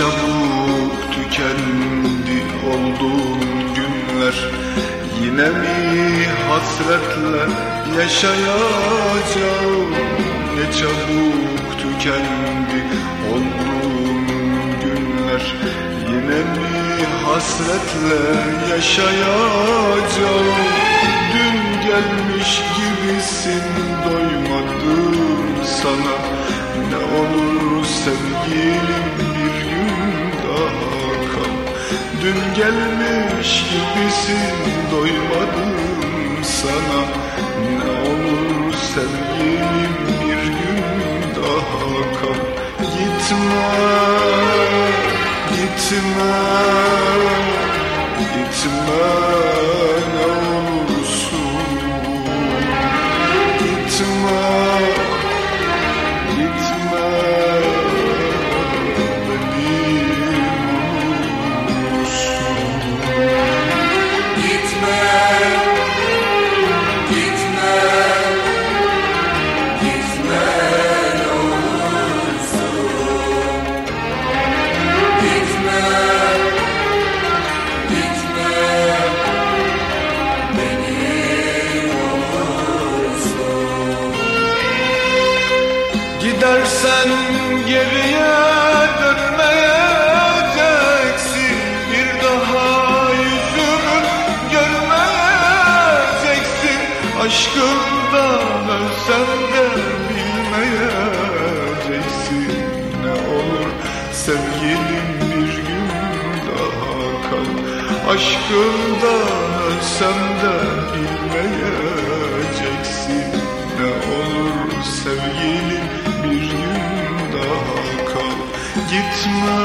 çabuk tükendi olduğum günler. Yine mi hasretle yaşayacağım? Ne çabuk tükendi olduğum günler. Yine mi hasretle yaşayacağım? Dün gelmiş gibisin doymadım sana. Ne olur sevgilim Dün gelmiş gibisin doymadım sana. Ne olur sevgilim bir gün daha kal. Gitme, gitme, gitme ne olursun. Gitme, sevgilim bir gün daha kal. Aşkımdan ölsem de bilmeyeceksin. Ne olur sevgilim bir gün daha kal. Gitme,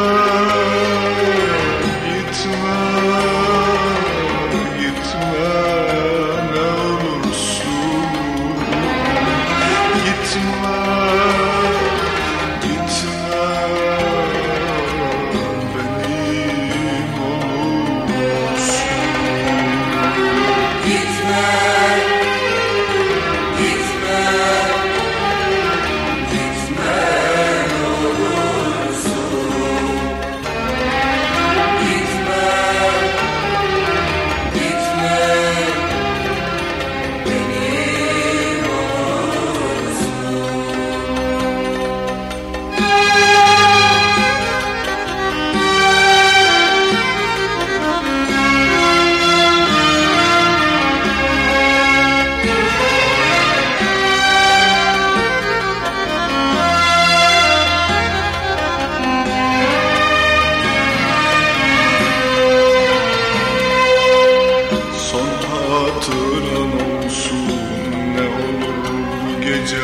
gece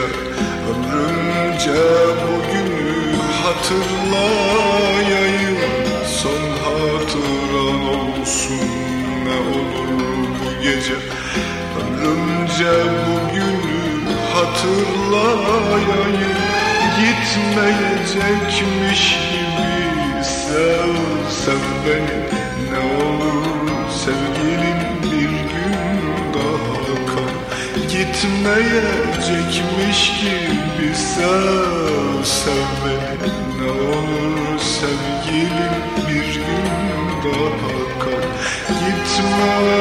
Ömrümce bugünü hatırlayayım. Son hatıran olsun ne olur bu gece. Ömrümce bugünü hatırlayayım. Gitmeyecekmiş gibi sevsen beni. Ne olur Gitmeyecekmiş gibi sevsen beni Ne olur. Sevgilim bir gün daha kal gitme,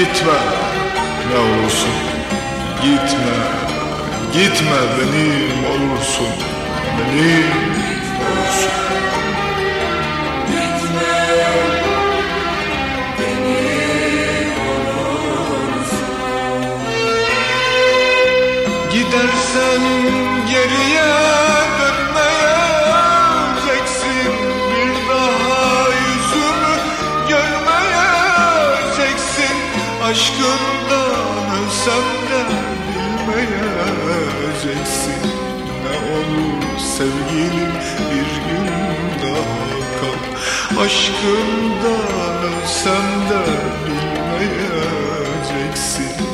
gitme. Ne olursun. Gitme, gitme benim olursun. Benim olursun Aşkından ölsem de bilmeyeceksin Ne olur sevgilim bir gün daha kal. Aşkından ölsem de bilmeyeceksin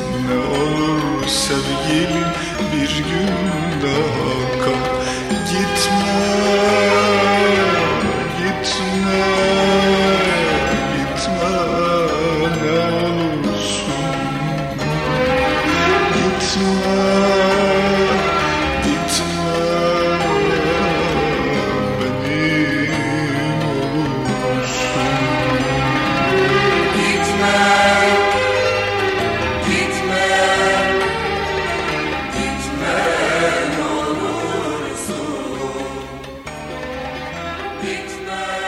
It's the